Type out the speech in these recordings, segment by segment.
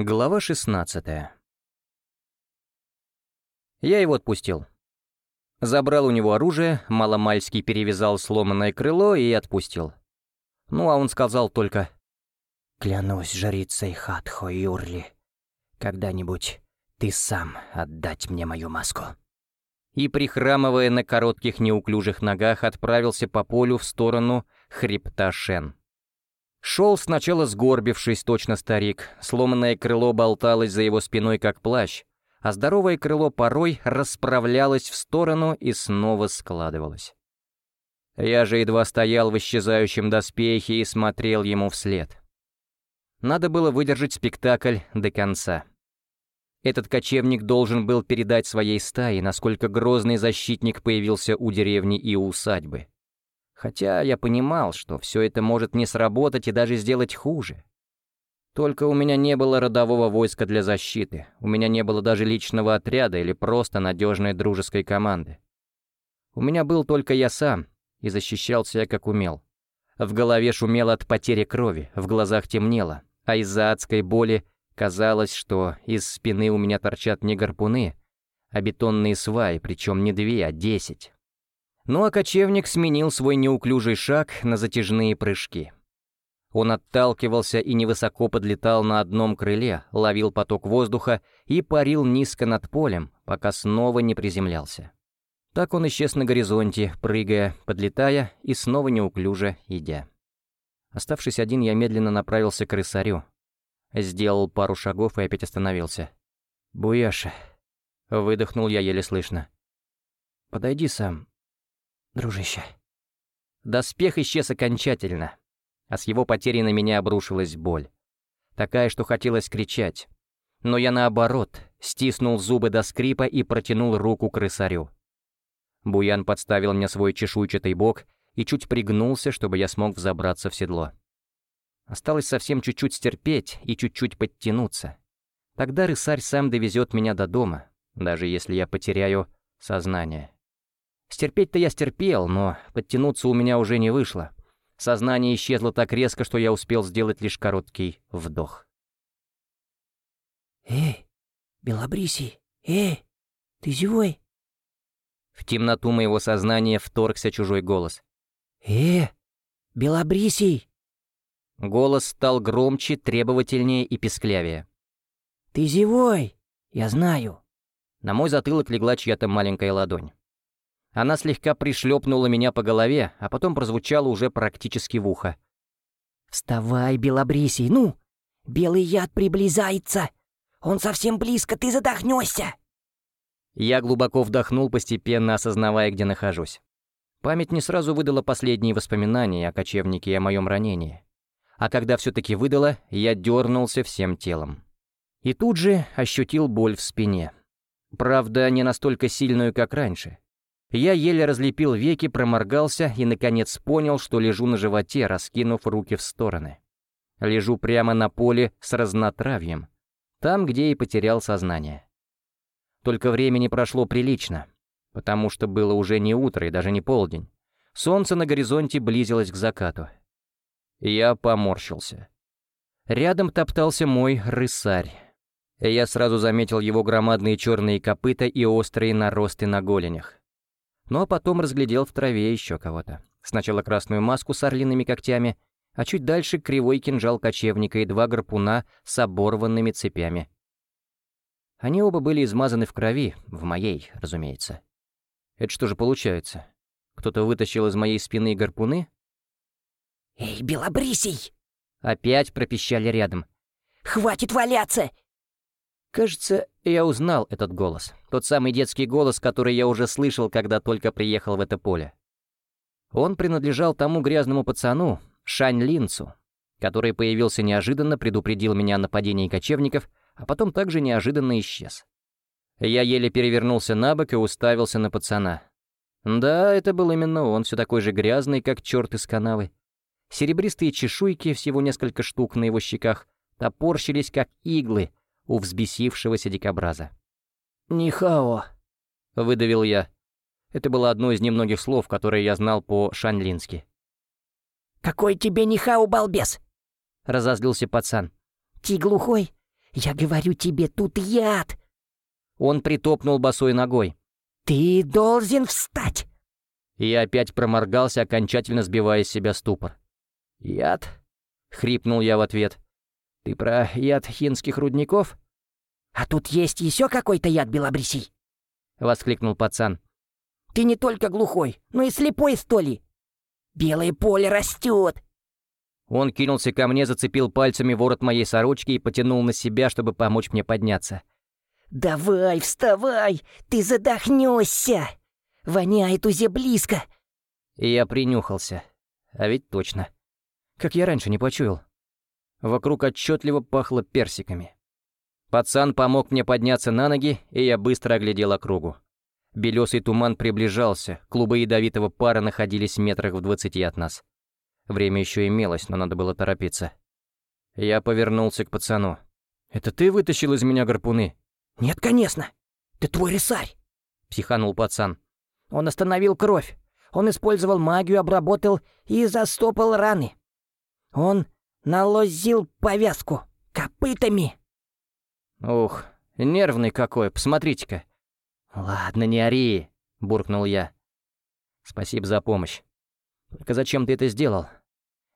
Глава 16 Я его отпустил. Забрал у него оружие, маломальский перевязал сломанное крыло и отпустил. Ну, а он сказал только «Клянусь жрицей Хатхо Юрли, когда-нибудь ты сам отдать мне мою маску». И, прихрамывая на коротких неуклюжих ногах, отправился по полю в сторону хребта Шен. Шел сначала сгорбившись, точно старик, сломанное крыло болталось за его спиной, как плащ, а здоровое крыло порой расправлялось в сторону и снова складывалось. Я же едва стоял в исчезающем доспехе и смотрел ему вслед. Надо было выдержать спектакль до конца. Этот кочевник должен был передать своей стае, насколько грозный защитник появился у деревни и у усадьбы. Хотя я понимал, что все это может не сработать и даже сделать хуже. Только у меня не было родового войска для защиты, у меня не было даже личного отряда или просто надежной дружеской команды. У меня был только я сам, и защищался я как умел. В голове шумело от потери крови, в глазах темнело, а из-за адской боли казалось, что из спины у меня торчат не гарпуны, а бетонные сваи, причем не две, а десять. Ну а кочевник сменил свой неуклюжий шаг на затяжные прыжки. Он отталкивался и невысоко подлетал на одном крыле, ловил поток воздуха и парил низко над полем, пока снова не приземлялся. Так он исчез на горизонте, прыгая, подлетая и снова неуклюже идя. Оставшись один, я медленно направился к рысарю. Сделал пару шагов и опять остановился. «Буяша!» — выдохнул я еле слышно. «Подойди сам, дружище». Доспех исчез окончательно, а с его потерей на меня обрушилась боль. Такая, что хотелось кричать. Но я наоборот, стиснул зубы до скрипа и протянул руку к рысарю. Буян подставил мне свой чешуйчатый бок и чуть пригнулся, чтобы я смог взобраться в седло. Осталось совсем чуть-чуть стерпеть и чуть-чуть подтянуться. Тогда рысарь сам довезет меня до дома, даже если я потеряю сознание. Стерпеть-то я стерпел, но подтянуться у меня уже не вышло. Сознание исчезло так резко, что я успел сделать лишь короткий вдох. «Эй, Белобрисий, эй, ты живой?» В темноту моего сознания вторгся чужой голос. «Э, Белобрисий!» Голос стал громче, требовательнее и песклявее. «Ты живой, я знаю». На мой затылок легла чья-то маленькая ладонь. Она слегка пришлепнула меня по голове, а потом прозвучала уже практически в ухо. «Вставай, Белобрисий, ну! Белый яд приближается! Он совсем близко, ты задохнешься!» Я глубоко вдохнул, постепенно осознавая, где нахожусь. Память не сразу выдала последние воспоминания о кочевнике и о моем ранении. А когда все-таки выдала, я дернулся всем телом. И тут же ощутил боль в спине. Правда, не настолько сильную, как раньше. Я еле разлепил веки, проморгался и, наконец, понял, что лежу на животе, раскинув руки в стороны. Лежу прямо на поле с разнотравьем, там, где и потерял сознание. Только времени прошло прилично, потому что было уже не утро и даже не полдень. Солнце на горизонте близилось к закату. Я поморщился. Рядом топтался мой рысарь. Я сразу заметил его громадные черные копыта и острые наросты на голенях но потом разглядел в траве еще кого-то. Сначала красную маску с орлиными когтями, а чуть дальше кривой кинжал кочевника и два гарпуна с оборванными цепями. Они оба были измазаны в крови, в моей, разумеется. Это что же получается? Кто-то вытащил из моей спины гарпуны? «Эй, Белобрисий!» Опять пропищали рядом. «Хватит валяться! Кажется, я узнал этот голос. Тот самый детский голос, который я уже слышал, когда только приехал в это поле. Он принадлежал тому грязному пацану, Шань Линцу, который появился неожиданно, предупредил меня о нападении кочевников, а потом также неожиданно исчез. Я еле перевернулся на бок и уставился на пацана. Да, это был именно он, все такой же грязный, как черт из канавы. Серебристые чешуйки, всего несколько штук на его щеках, топорщились, как иглы, у взбесившегося дикобраза. «Нихао», — выдавил я. Это было одно из немногих слов, которые я знал по-шанлински. «Какой тебе нихао, балбес?» — разозлился пацан. «Ты глухой? Я говорю тебе, тут яд! Он притопнул босой ногой. Ты должен встать! И я опять проморгался, окончательно сбивая с себя ступор. «Яд?» — хрипнул я в ответ. «Ты про яд хинских рудников?» «А тут есть еще какой-то яд, Белобрисий!» — воскликнул пацан. «Ты не только глухой, но и слепой, что ли? Белое поле растет!» Он кинулся ко мне, зацепил пальцами ворот моей сорочки и потянул на себя, чтобы помочь мне подняться. «Давай, вставай! Ты задохнешься! Воняет узе близко!» И я принюхался. А ведь точно. Как я раньше не почуял. Вокруг отчетливо пахло персиками. Пацан помог мне подняться на ноги, и я быстро оглядел округу. Белесый туман приближался, клубы ядовитого пара находились метрах в двадцати от нас. Время еще имелось, но надо было торопиться. Я повернулся к пацану. «Это ты вытащил из меня гарпуны?» «Нет, конечно. Ты твой рисарь!» — психанул пацан. «Он остановил кровь. Он использовал магию, обработал и застопал раны. Он налозил повязку копытами!» «Ух, нервный какой, посмотрите-ка!» «Ладно, не ори!» — буркнул я. «Спасибо за помощь. Только зачем ты это сделал?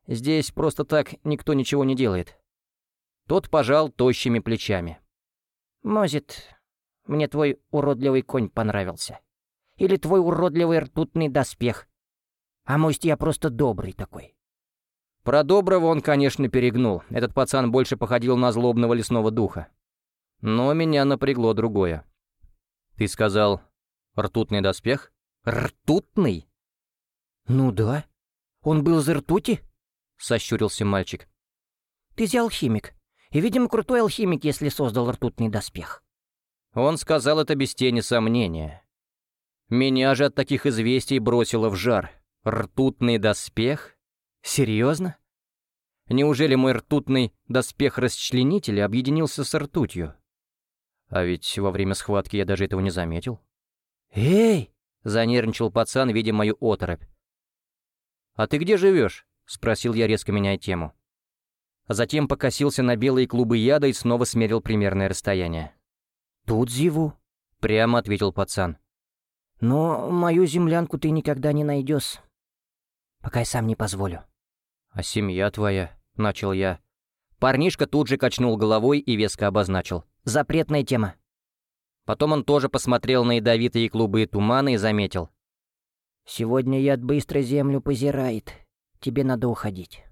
Здесь просто так никто ничего не делает». Тот пожал тощими плечами. «Может, мне твой уродливый конь понравился? Или твой уродливый ртутный доспех? А может, я просто добрый такой?» Про доброго он, конечно, перегнул. Этот пацан больше походил на злобного лесного духа. Но меня напрягло другое. «Ты сказал, ртутный доспех?» «Ртутный?» «Ну да. Он был за ртути?» — сощурился мальчик. «Ты же алхимик. И, видимо, крутой алхимик, если создал ртутный доспех». Он сказал это без тени сомнения. Меня же от таких известий бросило в жар. Ртутный доспех? Серьезно? Неужели мой ртутный доспех-расчленитель объединился с ртутью? А ведь во время схватки я даже этого не заметил. «Эй!» — занервничал пацан, видя мою оторопь. «А ты где живешь?» — спросил я, резко меняя тему. Затем покосился на белые клубы яда и снова смерил примерное расстояние. «Тут зеву», — прямо ответил пацан. «Но мою землянку ты никогда не найдешь, пока я сам не позволю». «А семья твоя?» — начал я. Парнишка тут же качнул головой и веско обозначил. «Запретная тема». Потом он тоже посмотрел на ядовитые клубы тумана и заметил. «Сегодня яд быстро землю позирает. Тебе надо уходить».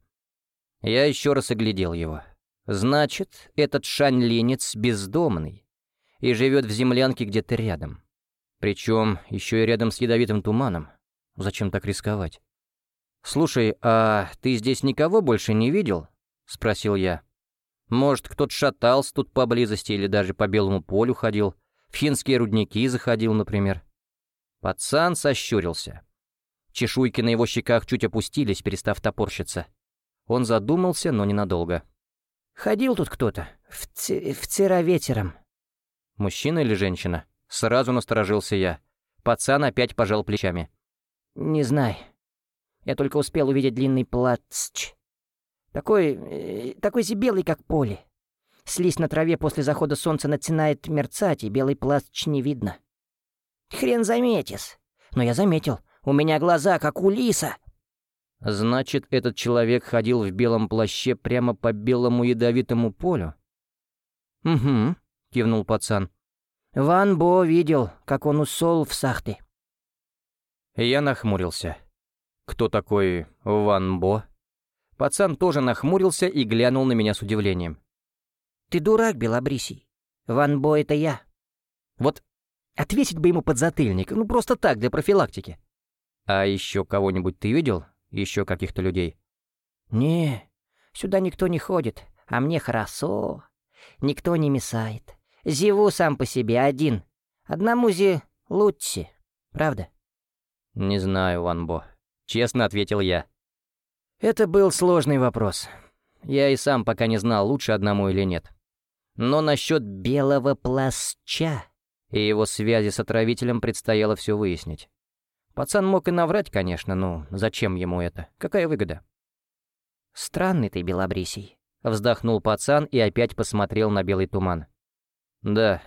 Я еще раз оглядел его. «Значит, этот шань-ленец бездомный и живет в землянке где-то рядом. Причем еще и рядом с ядовитым туманом. Зачем так рисковать?» «Слушай, а ты здесь никого больше не видел?» — спросил я. «Может, кто-то шатался тут поблизости или даже по белому полю ходил, в финские рудники заходил, например?» Пацан сощурился. Чешуйки на его щеках чуть опустились, перестав топорщиться. Он задумался, но ненадолго. «Ходил тут кто-то. В вчера вечером». «Мужчина или женщина?» Сразу насторожился я. Пацан опять пожал плечами. «Не знаю. Я только успел увидеть длинный плач. Такой... Э, такой же белый, как поле. Слизь на траве после захода солнца начинает мерцать, и белый плач не видно. Хрен заметишь. Но я заметил. У меня глаза, как у лиса. Значит, этот человек ходил в белом плаще прямо по белому ядовитому полю? Угу, кивнул пацан. Ван Бо видел, как он усол в сахты. Я нахмурился. «Кто такой Ван Бо?» Пацан тоже нахмурился и глянул на меня с удивлением. «Ты дурак, Белобрисий. Ван Бо — это я». Вот ответить бы ему подзатыльник, ну просто так, для профилактики. «А еще кого-нибудь ты видел? Еще каких-то людей?» «Не, сюда никто не ходит, а мне хорошо. Никто не мешает. Зеву сам по себе один. Одному зи лучше, правда?» «Не знаю, Ван Бо. Честно ответил я. Это был сложный вопрос. Я и сам пока не знал, лучше одному или нет. Но насчет белого плаща и его связи с отравителем предстояло все выяснить. Пацан мог и наврать, конечно, но зачем ему это? Какая выгода? «Странный ты, Белобрисий», Вздохнул пацан и опять посмотрел на белый туман. «Да,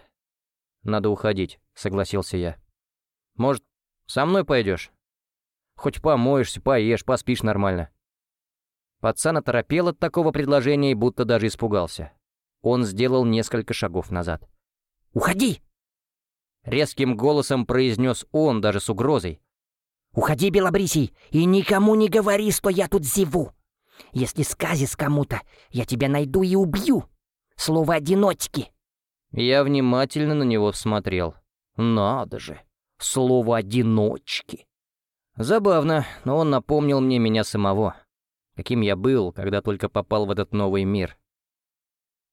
надо уходить», — согласился я. «Может, со мной пойдешь? Хоть помоешься, поешь, поспишь нормально». Пацан оторопел от такого предложения и будто даже испугался. Он сделал несколько шагов назад. «Уходи!» Резким голосом произнес он, даже с угрозой. «Уходи, Белобрисий, и никому не говори, что я тут зеву. Если сказис кому-то, я тебя найду и убью. Слово «одиночки». Я внимательно на него всмотрел. Надо же, слово «одиночки». Забавно, но он напомнил мне меня самого. Каким я был, когда только попал в этот новый мир.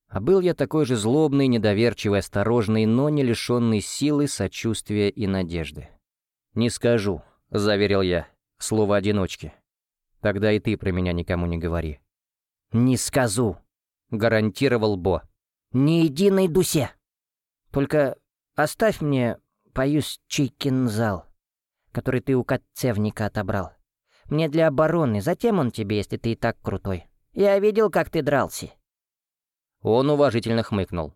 А был я такой же злобный, недоверчивый, осторожный, но не лишенный силы, сочувствия и надежды. «Не скажу», — заверил я, — «слово одиночки». Тогда и ты про меня никому не говори». «Не скажу», — гарантировал Бо. «Ни единой дусе. Только оставь мне поющий кинзал, который ты у коцевника отобрал. Мне для обороны, затем он тебе, если ты и так крутой. Я видел, как ты дрался». Он уважительно хмыкнул.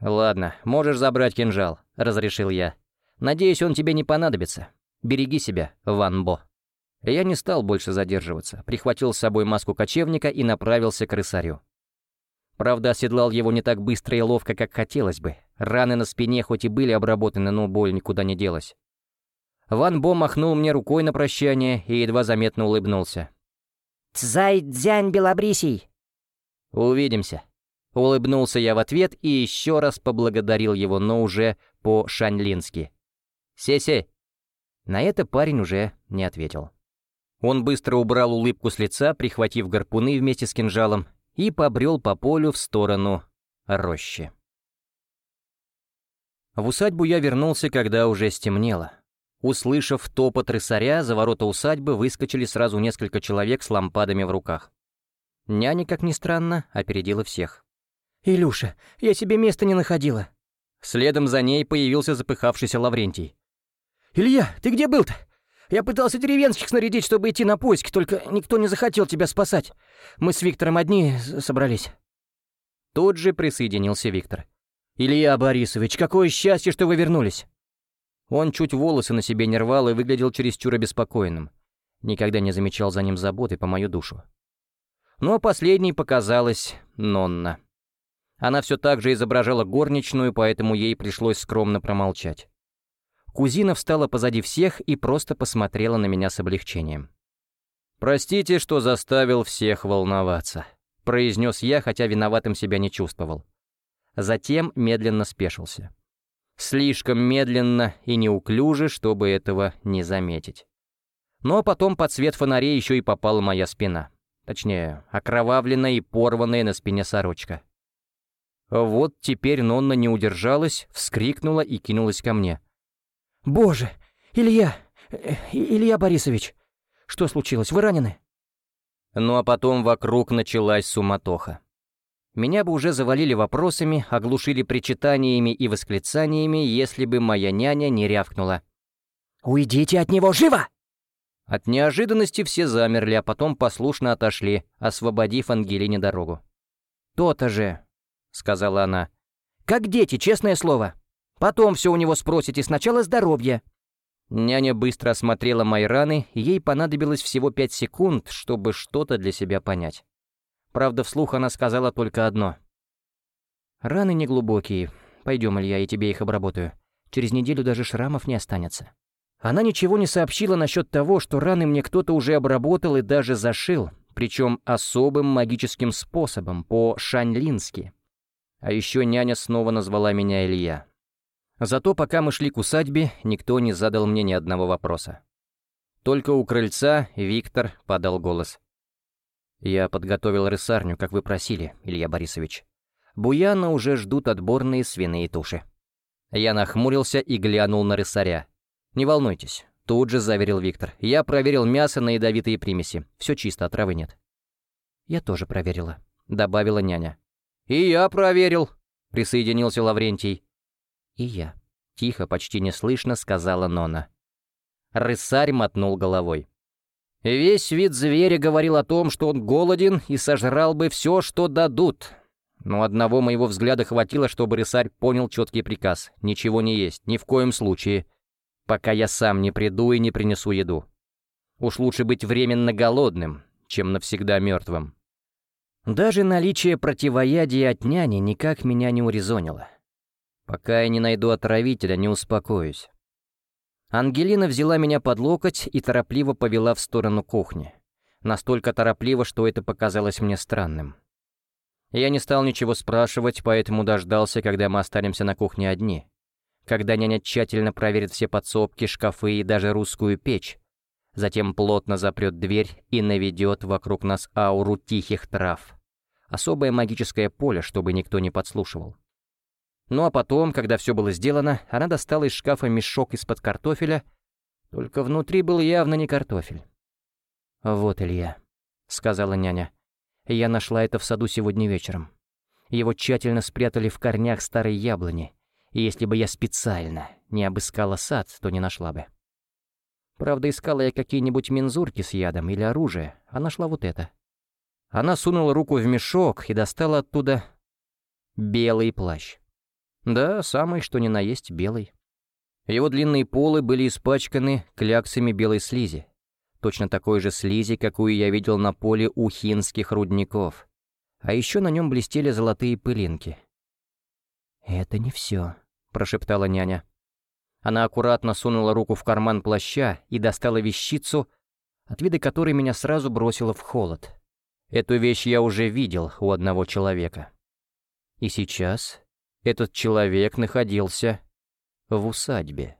«Ладно, можешь забрать кинжал», — разрешил я. «Надеюсь, он тебе не понадобится. Береги себя, Ван Бо». Я не стал больше задерживаться, прихватил с собой маску кочевника и направился к рысарю. Правда, оседлал его не так быстро и ловко, как хотелось бы. Раны на спине хоть и были обработаны, но боль никуда не делась. Ван Бо махнул мне рукой на прощание и едва заметно улыбнулся. «Цзай дзянь белобрисий!» «Увидимся!» Улыбнулся я в ответ и еще раз поблагодарил его, но уже по-шаньлински. «Се-се!» На это парень уже не ответил. Он быстро убрал улыбку с лица, прихватив гарпуны вместе с кинжалом, и побрел по полю в сторону рощи. В усадьбу я вернулся, когда уже стемнело. Услышав топот рысаря, за ворота усадьбы выскочили сразу несколько человек с лампадами в руках. Няня, как ни странно, опередила всех. «Илюша, я себе места не находила». Следом за ней появился запыхавшийся Лаврентий. «Илья, ты где был-то? Я пытался деревенских снарядить, чтобы идти на поиски, только никто не захотел тебя спасать. Мы с Виктором одни собрались». Тут же присоединился Виктор. «Илья Борисович, какое счастье, что вы вернулись!» Он чуть волосы на себе не рвал и выглядел чересчур обеспокоенным. Никогда не замечал за ним заботы по мою душу. Но последней показалась Нонна. Она все так же изображала горничную, поэтому ей пришлось скромно промолчать. Кузина встала позади всех и просто посмотрела на меня с облегчением. «Простите, что заставил всех волноваться», — произнес я, хотя виноватым себя не чувствовал. Затем медленно спешился. Слишком медленно и неуклюже, чтобы этого не заметить. Но потом под свет фонарей еще и попала моя спина. Точнее, окровавленная и порванная на спине сорочка. Вот теперь Нонна не удержалась, вскрикнула и кинулась ко мне. «Боже! Илья! Э, Илья Борисович! Что случилось? Вы ранены?» Ну а потом вокруг началась суматоха. Меня бы уже завалили вопросами, оглушили причитаниями и восклицаниями, если бы моя няня не рявкнула. «Уйдите от него, живо!» От неожиданности все замерли, а потом послушно отошли, освободив Ангелине дорогу. «То-то же», — сказала она. «Как дети, честное слово. Потом все у него спросите, сначала здоровье». Няня быстро осмотрела мои раны, и ей понадобилось всего пять секунд, чтобы что-то для себя понять. Правда, вслух она сказала только одно. «Раны неглубокие. Пойдем, Илья, я тебе их обработаю. Через неделю даже шрамов не останется». Она ничего не сообщила насчет того, что раны мне кто-то уже обработал и даже зашил, причем особым магическим способом, по-шаньлински. А еще няня снова назвала меня Илья. Зато пока мы шли к усадьбе, никто не задал мне ни одного вопроса. Только у крыльца Виктор подал голос. «Я подготовил рысарню, как вы просили, Илья Борисович. Буяна уже ждут отборные свиные туши». Я нахмурился и глянул на рысаря. «Не волнуйтесь», — тут же заверил Виктор. «Я проверил мясо на ядовитые примеси. Все чисто, отравы нет». «Я тоже проверила», — добавила няня. «И я проверил», — присоединился Лаврентий. «И я», — тихо, почти неслышно сказала Нона. Рысарь мотнул головой. Весь вид зверя говорил о том, что он голоден и сожрал бы все, что дадут. Но одного моего взгляда хватило, чтобы рысарь понял четкий приказ — ничего не есть, ни в коем случае, пока я сам не приду и не принесу еду. Уж лучше быть временно голодным, чем навсегда мертвым. Даже наличие противоядия от няни никак меня не урезонило. Пока я не найду отравителя, не успокоюсь. Ангелина взяла меня под локоть и торопливо повела в сторону кухни. Настолько торопливо, что это показалось мне странным. Я не стал ничего спрашивать, поэтому дождался, когда мы останемся на кухне одни. Когда няня тщательно проверит все подсобки, шкафы и даже русскую печь. Затем плотно запрет дверь и наведет вокруг нас ауру тихих трав. Особое магическое поле, чтобы никто не подслушивал. Ну а потом, когда все было сделано, она достала из шкафа мешок из-под картофеля, только внутри был явно не картофель. «Вот Илья», — сказала няня. Я нашла это в саду сегодня вечером. Его тщательно спрятали в корнях старой яблони, и если бы я специально не обыскала сад, то не нашла бы. Правда, искала я какие-нибудь мензурки с ядом или оружие, а нашла вот это. Она сунула руку в мешок и достала оттуда белый плащ. Да, самый, что ни на есть, белый. Его длинные полы были испачканы кляксами белой слизи, точно такой же слизи, какую я видел на поле у хинских рудников. А еще на нем блестели золотые пылинки. «Это не все», — прошептала няня. Она аккуратно сунула руку в карман плаща и достала вещицу, от вида которой меня сразу бросило в холод. Эту вещь я уже видел у одного человека. И сейчас этот человек находился в усадьбе.